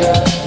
Yeah.